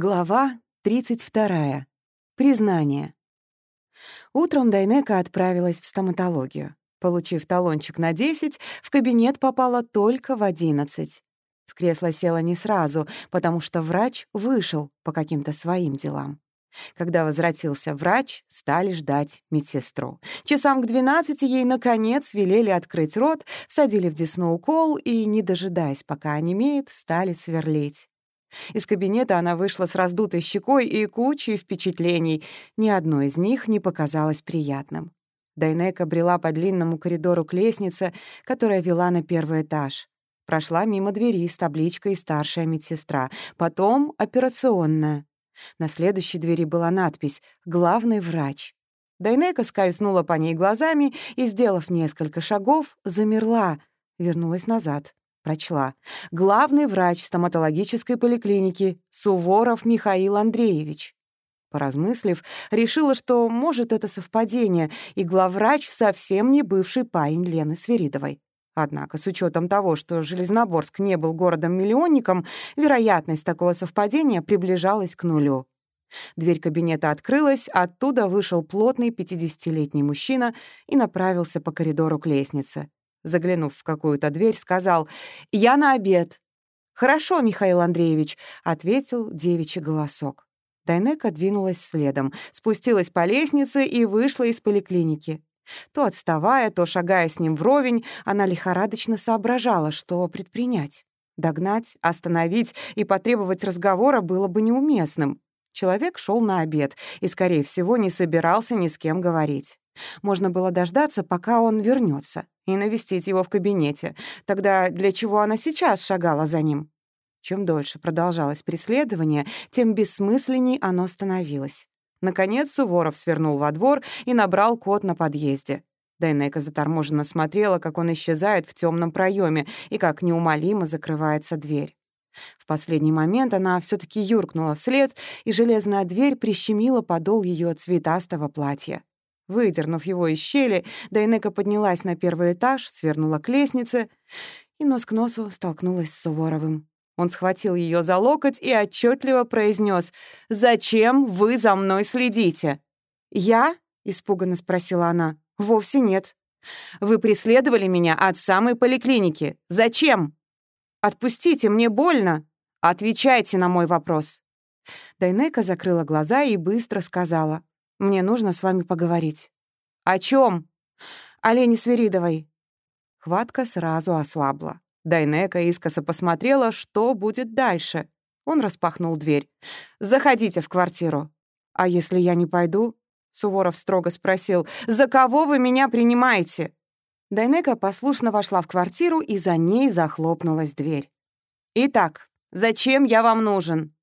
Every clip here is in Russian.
Глава 32. Признание. Утром Дайнека отправилась в стоматологию. Получив талончик на 10, в кабинет попала только в 11. В кресло села не сразу, потому что врач вышел по каким-то своим делам. Когда возвратился врач, стали ждать медсестру. Часам к 12 ей, наконец, велели открыть рот, садили в десну укол и, не дожидаясь, пока онемеет, стали сверлить. Из кабинета она вышла с раздутой щекой и кучей впечатлений. Ни одно из них не показалось приятным. Дайнека брела по длинному коридору к лестнице, которая вела на первый этаж. Прошла мимо двери с табличкой «Старшая медсестра», потом «Операционная». На следующей двери была надпись «Главный врач». Дайнека скользнула по ней глазами и, сделав несколько шагов, замерла, вернулась назад. Прочла. «Главный врач стоматологической поликлиники Суворов Михаил Андреевич». Поразмыслив, решила, что, может, это совпадение, и главврач совсем не бывший парень Лены Свиридовой. Однако, с учетом того, что Железноборск не был городом-миллионником, вероятность такого совпадения приближалась к нулю. Дверь кабинета открылась, оттуда вышел плотный 50-летний мужчина и направился по коридору к лестнице заглянув в какую-то дверь, сказал «Я на обед». «Хорошо, Михаил Андреевич», — ответил девичий голосок. Дайнека двинулась следом, спустилась по лестнице и вышла из поликлиники. То отставая, то шагая с ним вровень, она лихорадочно соображала, что предпринять. Догнать, остановить и потребовать разговора было бы неуместным. Человек шел на обед и, скорее всего, не собирался ни с кем говорить. Можно было дождаться, пока он вернется, и навестить его в кабинете. Тогда для чего она сейчас шагала за ним? Чем дольше продолжалось преследование, тем бессмысленней оно становилось. Наконец Суворов свернул во двор и набрал код на подъезде. Дайнека заторможенно смотрела, как он исчезает в темном проеме и как неумолимо закрывается дверь. В последний момент она все таки юркнула вслед, и железная дверь прищемила подол ее цветастого платья. Выдернув его из щели, Дайнека поднялась на первый этаж, свернула к лестнице и нос к носу столкнулась с Суворовым. Он схватил ее за локоть и отчетливо произнес: «Зачем вы за мной следите?» «Я?» — испуганно спросила она. «Вовсе нет. Вы преследовали меня от самой поликлиники. Зачем?» «Отпустите, мне больно!» «Отвечайте на мой вопрос!» Дайнека закрыла глаза и быстро сказала. Мне нужно с вами поговорить». «О чем? «О Лене Свиридовой». Хватка сразу ослабла. Дайнека искоса посмотрела, что будет дальше. Он распахнул дверь. «Заходите в квартиру». «А если я не пойду?» Суворов строго спросил. «За кого вы меня принимаете?» Дайнека послушно вошла в квартиру, и за ней захлопнулась дверь. «Итак, зачем я вам нужен?»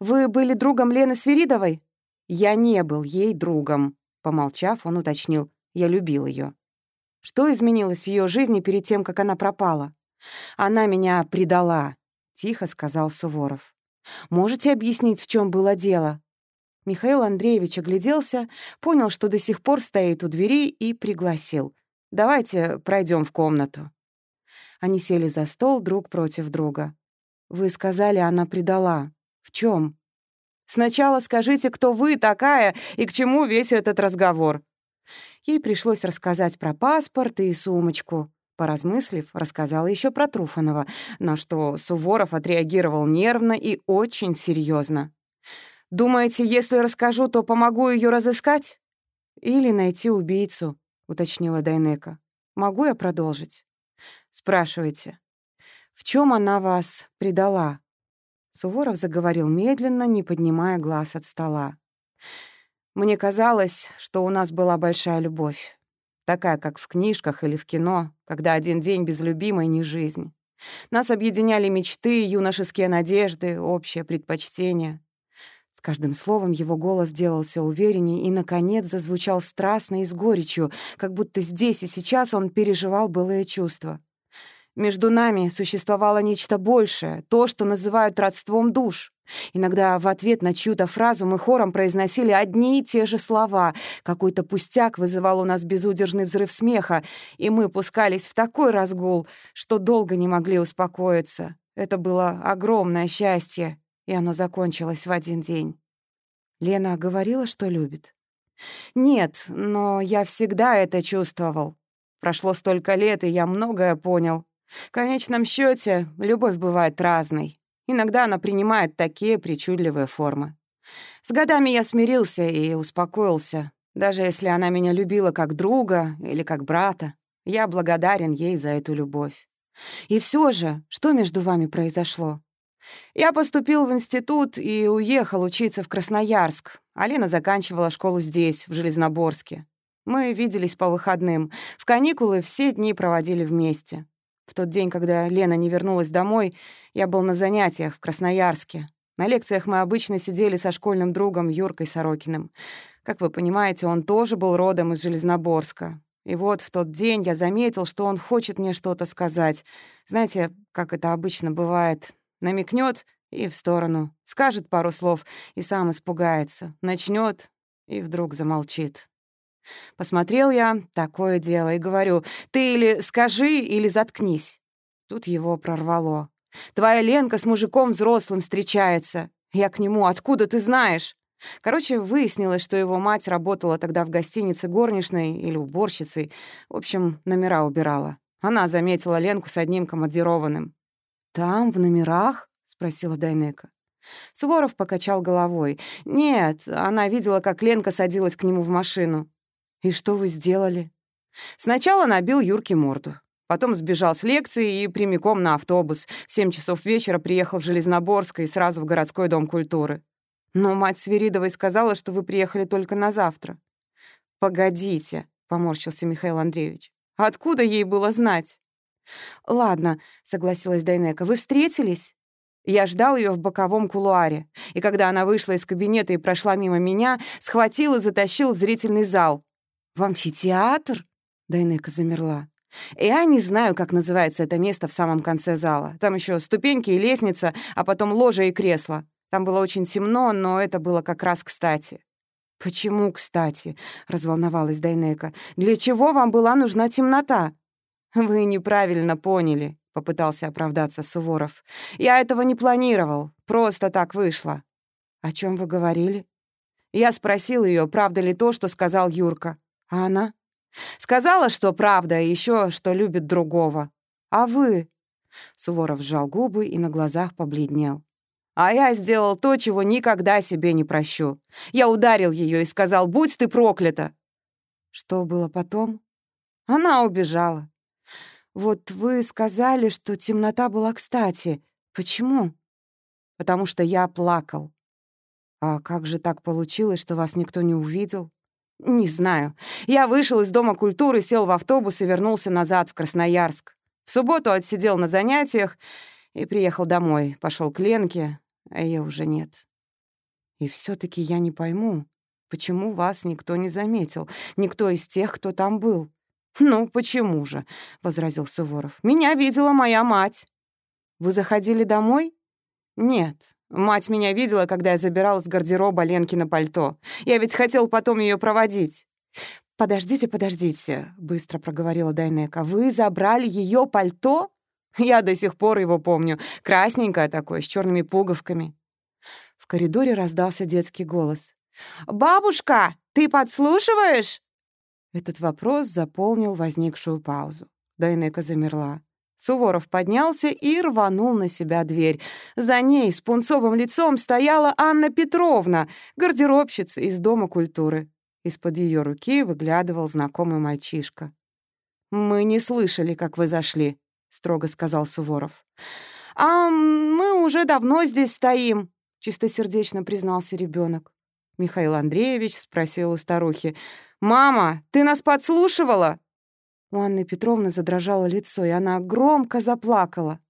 «Вы были другом Лены Свиридовой?» Я не был ей другом. Помолчав, он уточнил. Я любил ее. Что изменилось в ее жизни перед тем, как она пропала? Она меня предала, тихо сказал Суворов. Можете объяснить, в чем было дело? Михаил Андреевич огляделся, понял, что до сих пор стоит у двери и пригласил. «Давайте пройдем в комнату». Они сели за стол друг против друга. «Вы сказали, она предала. В чем? Сначала скажите, кто вы такая и к чему весь этот разговор». Ей пришлось рассказать про паспорт и сумочку. Поразмыслив, рассказала еще про Труфанова, на что Суворов отреагировал нервно и очень серьезно. «Думаете, если расскажу, то помогу ее разыскать?» «Или найти убийцу», — уточнила Дайнека. «Могу я продолжить?» «Спрашивайте. В чем она вас предала?» Суворов заговорил медленно, не поднимая глаз от стола. «Мне казалось, что у нас была большая любовь. Такая, как в книжках или в кино, когда один день без любимой не жизнь. Нас объединяли мечты, юношеские надежды, общее предпочтение. С каждым словом его голос делался уверенней и, наконец, зазвучал страстно и с горечью, как будто здесь и сейчас он переживал былые чувства. Между нами существовало нечто большее, то, что называют родством душ. Иногда в ответ на чью-то фразу мы хором произносили одни и те же слова. Какой-то пустяк вызывал у нас безудержный взрыв смеха, и мы пускались в такой разгул, что долго не могли успокоиться. Это было огромное счастье. и оно закончилось в один день. Лена говорила, что любит. Нет, но я всегда это чувствовал. Прошло столько лет, и я многое понял. В конечном счете, любовь бывает разной. Иногда она принимает такие причудливые формы. С годами я смирился и успокоился. Даже если она меня любила как друга или как брата, я благодарен ей за эту любовь. И все же, что между вами произошло? Я поступил в институт и уехал учиться в Красноярск. Алина заканчивала школу здесь, в Железноборске. Мы виделись по выходным. В каникулы все дни проводили вместе. В тот день, когда Лена не вернулась домой, я был на занятиях в Красноярске. На лекциях мы обычно сидели со школьным другом Юркой Сорокиным. Как вы понимаете, он тоже был родом из Железноборска. И вот в тот день я заметил, что он хочет мне что-то сказать. Знаете, как это обычно бывает, намекнет и в сторону, скажет пару слов и сам испугается, начнет и вдруг замолчит. Посмотрел я, такое дело, и говорю, ты или скажи, или заткнись. Тут его прорвало. Твоя Ленка с мужиком взрослым встречается. Я к нему, откуда ты знаешь? Короче, выяснилось, что его мать работала тогда в гостинице горничной или уборщицей. В общем, номера убирала. Она заметила Ленку с одним командированным. «Там, в номерах?» — спросила Дайнека. Суворов покачал головой. «Нет, она видела, как Ленка садилась к нему в машину». «И что вы сделали?» Сначала набил Юрке морду. Потом сбежал с лекции и прямиком на автобус. В семь часов вечера приехал в Железноборск и сразу в городской дом культуры. Но мать Свиридовой сказала, что вы приехали только на завтра. «Погодите», — поморщился Михаил Андреевич. «Откуда ей было знать?» «Ладно», — согласилась Дайнека, — «вы встретились?» Я ждал ее в боковом кулуаре, и когда она вышла из кабинета и прошла мимо меня, схватил и затащил в зрительный зал. «В амфитеатр?» — Дайнека замерла. «Я не знаю, как называется это место в самом конце зала. Там еще ступеньки и лестница, а потом ложа и кресло. Там было очень темно, но это было как раз кстати». «Почему кстати?» — разволновалась Дайнека. «Для чего вам была нужна темнота?» «Вы неправильно поняли», — попытался оправдаться Суворов. «Я этого не планировал, просто так вышло». «О чем вы говорили?» Я спросил ее, правда ли то, что сказал Юрка. А она? Сказала, что правда, и еще что любит другого. А вы? Суворов сжал губы и на глазах побледнел. А я сделал то, чего никогда себе не прощу. Я ударил ее и сказал, будь ты проклята. Что было потом? Она убежала. Вот вы сказали, что темнота была кстати. Почему? Потому что я плакал. А как же так получилось, что вас никто не увидел? Не знаю. Я вышел из Дома культуры, сел в автобус и вернулся назад в Красноярск. В субботу отсидел на занятиях и приехал домой. Пошел к Ленке, а ее уже нет. И все таки я не пойму, почему вас никто не заметил, никто из тех, кто там был. «Ну, почему же?» — возразил Суворов. «Меня видела моя мать». «Вы заходили домой?» «Нет. Мать меня видела, когда я забирал из гардероба Ленкино пальто. Я ведь хотел потом ее проводить». «Подождите, подождите», — быстро проговорила Дайнека. «Вы забрали ее пальто?» «Я до сих пор его помню. Красненькое такое, с черными пуговками». В коридоре раздался детский голос. «Бабушка, ты подслушиваешь?» Этот вопрос заполнил возникшую паузу. Дайнека замерла. Суворов поднялся и рванул на себя дверь. За ней с пунцовым лицом стояла Анна Петровна, гардеробщица из Дома культуры. Из-под ее руки выглядывал знакомый мальчишка. «Мы не слышали, как вы зашли», — строго сказал Суворов. «А мы уже давно здесь стоим», — чистосердечно признался ребенок. Михаил Андреевич спросил у старухи. «Мама, ты нас подслушивала?» У Анны Петровны задрожало лицо, и она громко заплакала.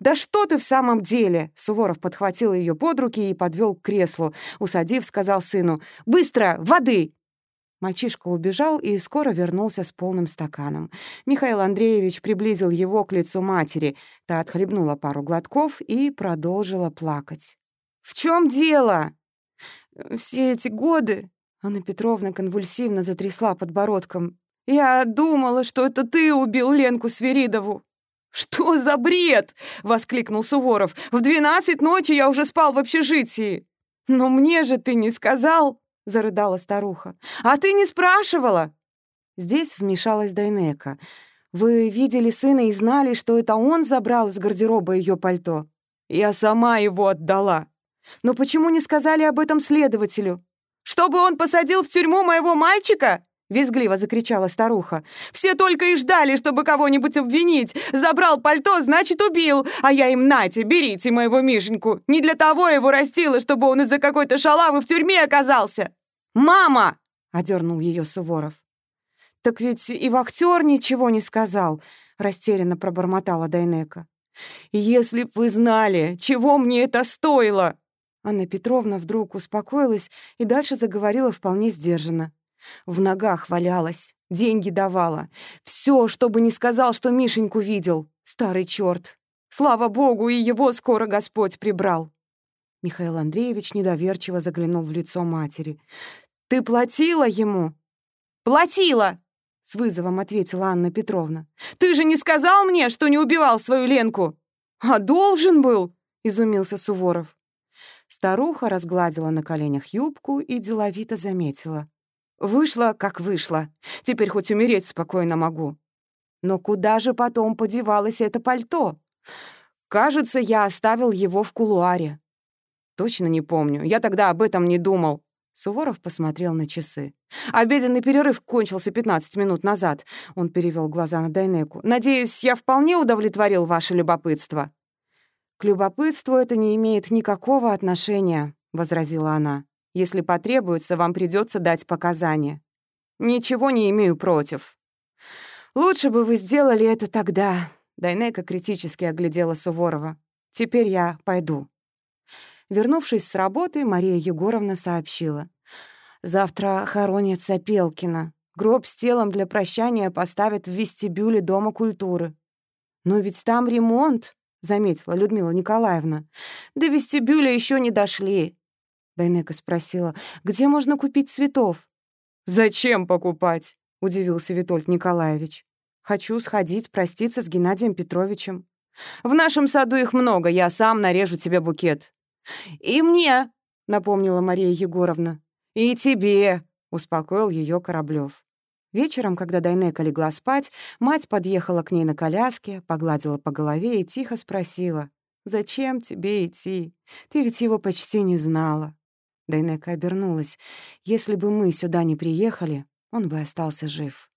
«Да что ты в самом деле?» Суворов подхватил ее под руки и подвел к креслу. Усадив, сказал сыну. «Быстро! Воды!» Мальчишка убежал и скоро вернулся с полным стаканом. Михаил Андреевич приблизил его к лицу матери. Та отхлебнула пару глотков и продолжила плакать. «В чем дело?» Все эти годы...» Анна Петровна конвульсивно затрясла подбородком. «Я думала, что это ты убил Ленку Свиридову». «Что за бред?» — воскликнул Суворов. «В двенадцать ночи я уже спал в общежитии». «Но мне же ты не сказал!» — зарыдала старуха. «А ты не спрашивала!» Здесь вмешалась Дайнека. «Вы видели сына и знали, что это он забрал из гардероба ее пальто?» «Я сама его отдала!» «Но почему не сказали об этом следователю?» «Чтобы он посадил в тюрьму моего мальчика?» — визгливо закричала старуха. «Все только и ждали, чтобы кого-нибудь обвинить. Забрал пальто, значит, убил. А я им, нате, берите моего Мишеньку. Не для того его растила, чтобы он из-за какой-то шалавы в тюрьме оказался». «Мама!» — одернул ее Суворов. «Так ведь и вахтер ничего не сказал», — растерянно пробормотала Дайнека. «Если б вы знали, чего мне это стоило!» Анна Петровна вдруг успокоилась и дальше заговорила вполне сдержанно. В ногах валялась, деньги давала. Все, чтобы не сказал, что Мишеньку видел. Старый черт. Слава богу, и его скоро Господь прибрал. Михаил Андреевич недоверчиво заглянул в лицо матери. «Ты платила ему?» «Платила!» — с вызовом ответила Анна Петровна. «Ты же не сказал мне, что не убивал свою Ленку?» «А должен был!» — изумился Суворов. Старуха разгладила на коленях юбку и деловито заметила. Вышло, как вышло. Теперь хоть умереть спокойно могу. Но куда же потом подевалось это пальто? Кажется, я оставил его в кулуаре. Точно не помню. Я тогда об этом не думал. Суворов посмотрел на часы. «Обеденный перерыв кончился 15 минут назад», — он перевел глаза на Дайнеку. «Надеюсь, я вполне удовлетворил ваше любопытство». «К любопытству это не имеет никакого отношения», — возразила она. Если потребуется, вам придется дать показания. Ничего не имею против. Лучше бы вы сделали это тогда. Дайнека критически оглядела Суворова. Теперь я пойду. Вернувшись с работы, Мария Егоровна сообщила. «Завтра хоронят Сапелкина. Гроб с телом для прощания поставят в вестибюле Дома культуры». «Но ведь там ремонт», — заметила Людмила Николаевна. «До вестибюля еще не дошли. Дайнека спросила, где можно купить цветов? «Зачем покупать?» — удивился Витольд Николаевич. «Хочу сходить, проститься с Геннадием Петровичем. В нашем саду их много, я сам нарежу тебе букет». «И мне!» — напомнила Мария Егоровна. «И тебе!» — успокоил ее Кораблев. Вечером, когда Дайнека легла спать, мать подъехала к ней на коляске, погладила по голове и тихо спросила, «Зачем тебе идти? Ты ведь его почти не знала». Дайнека обернулась. «Если бы мы сюда не приехали, он бы остался жив».